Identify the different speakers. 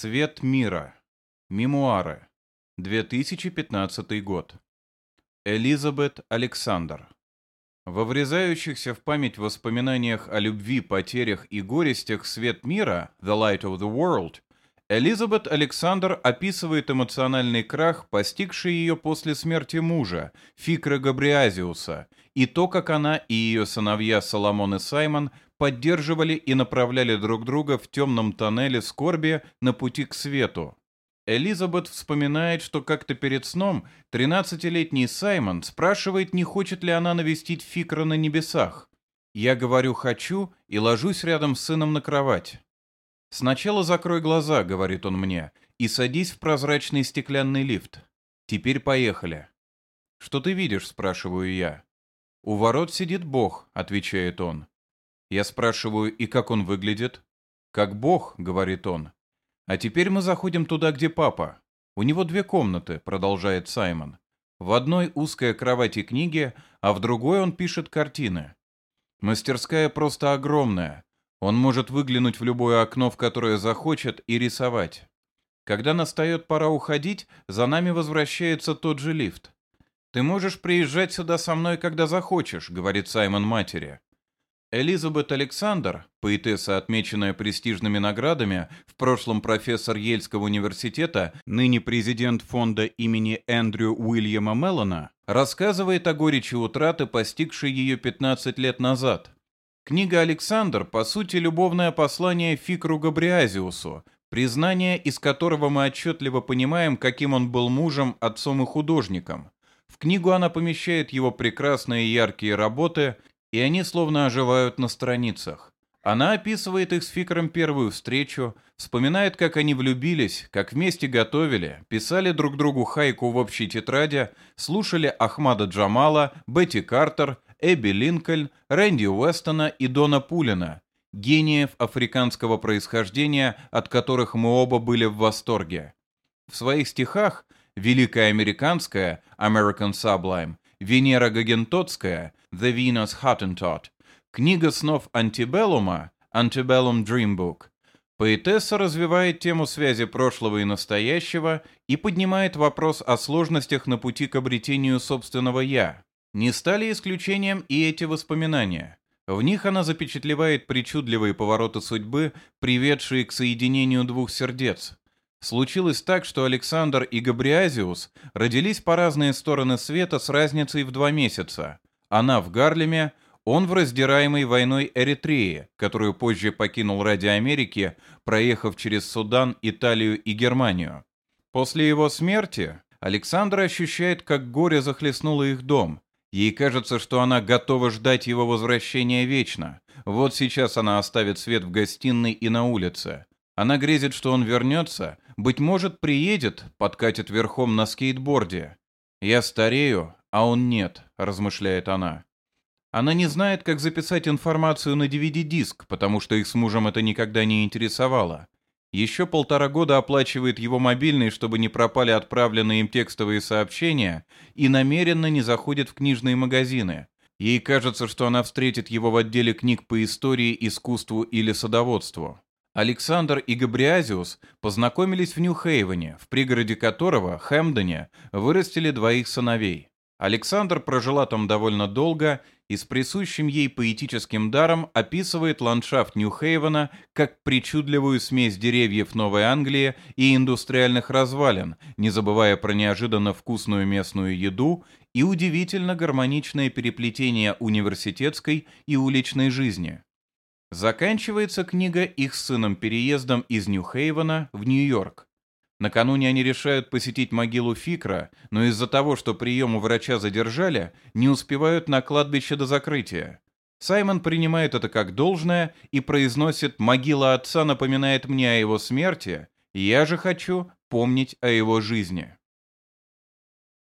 Speaker 1: Свет мира. Мемуары. 2015 год. Элизабет Александр. Во врезающихся в память воспоминаниях о любви, потерях и горестях «Свет мира» «The Light of the World» Элизабет Александр описывает эмоциональный крах, постигший ее после смерти мужа, Фикра Габриазиуса, и то, как она и ее сыновья Соломон и Саймон поддерживали и направляли друг друга в темном тоннеле скорби на пути к свету. Элизабет вспоминает, что как-то перед сном 13-летний Саймон спрашивает, не хочет ли она навестить Фикра на небесах. Я говорю «хочу» и ложусь рядом с сыном на кровать. «Сначала закрой глаза», — говорит он мне, — «и садись в прозрачный стеклянный лифт. Теперь поехали». «Что ты видишь?» — спрашиваю я. «У ворот сидит Бог», — отвечает он. Я спрашиваю, и как он выглядит? «Как Бог», — говорит он. «А теперь мы заходим туда, где папа. У него две комнаты», — продолжает Саймон. В одной узкая кровать и книги, а в другой он пишет картины. Мастерская просто огромная. Он может выглянуть в любое окно, в которое захочет, и рисовать. Когда настает пора уходить, за нами возвращается тот же лифт. «Ты можешь приезжать сюда со мной, когда захочешь», — говорит Саймон матери. Элизабет Александр, поэтесса, отмеченная престижными наградами, в прошлом профессор Ельского университета, ныне президент фонда имени Эндрю Уильяма Меллона, рассказывает о горечи утраты, постигшей ее 15 лет назад. Книга «Александр» по сути любовное послание Фикру Габриазиусу, признание, из которого мы отчетливо понимаем, каким он был мужем, отцом и художником. В книгу она помещает его прекрасные яркие работы – и они словно оживают на страницах. Она описывает их с Фикером первую встречу, вспоминает, как они влюбились, как вместе готовили, писали друг другу хайку в общей тетради, слушали Ахмада Джамала, Бетти Картер, Эбби Линкольн, Рэнди Уэстона и Дона Пулина, гениев африканского происхождения, от которых мы оба были в восторге. В своих стихах «Великая американская» American Sublime Венера Гагентотская, The Venus Hottentot, книга снов Антибеллума, Antebellum Dream Book. Поэтесса развивает тему связи прошлого и настоящего и поднимает вопрос о сложностях на пути к обретению собственного «я». Не стали исключением и эти воспоминания. В них она запечатлевает причудливые повороты судьбы, приведшие к соединению двух сердец, Случилось так, что Александр и Габриазиус родились по разные стороны света с разницей в два месяца. Она в Гарлеме, он в раздираемой войной Эритрее, которую позже покинул ради Америки, проехав через Судан, Италию и Германию. После его смерти Александр ощущает, как горе захлестнуло их дом. Ей кажется, что она готова ждать его возвращения вечно. Вот сейчас она оставит свет в гостиной и на улице. Она грезит, что он вернется, быть может, приедет, подкатит верхом на скейтборде. «Я старею, а он нет», — размышляет она. Она не знает, как записать информацию на DVD-диск, потому что их с мужем это никогда не интересовало. Еще полтора года оплачивает его мобильный, чтобы не пропали отправленные им текстовые сообщения, и намеренно не заходит в книжные магазины. Ей кажется, что она встретит его в отделе книг по истории, искусству или садоводству. Александр и Габриазиус познакомились в Нью-Хейвене, в пригороде которого, Хэмдоне, вырастили двоих сыновей. Александр прожила там довольно долго и с присущим ей поэтическим даром описывает ландшафт Нью-Хейвена как причудливую смесь деревьев Новой Англии и индустриальных развалин, не забывая про неожиданно вкусную местную еду и удивительно гармоничное переплетение университетской и уличной жизни. Заканчивается книга их сыном переездом из Нью-Хейвена в Нью-Йорк. Накануне они решают посетить могилу Фикра, но из-за того, что прием у врача задержали, не успевают на кладбище до закрытия. Саймон принимает это как должное и произносит «Могила отца напоминает мне о его смерти, я же хочу помнить о его жизни».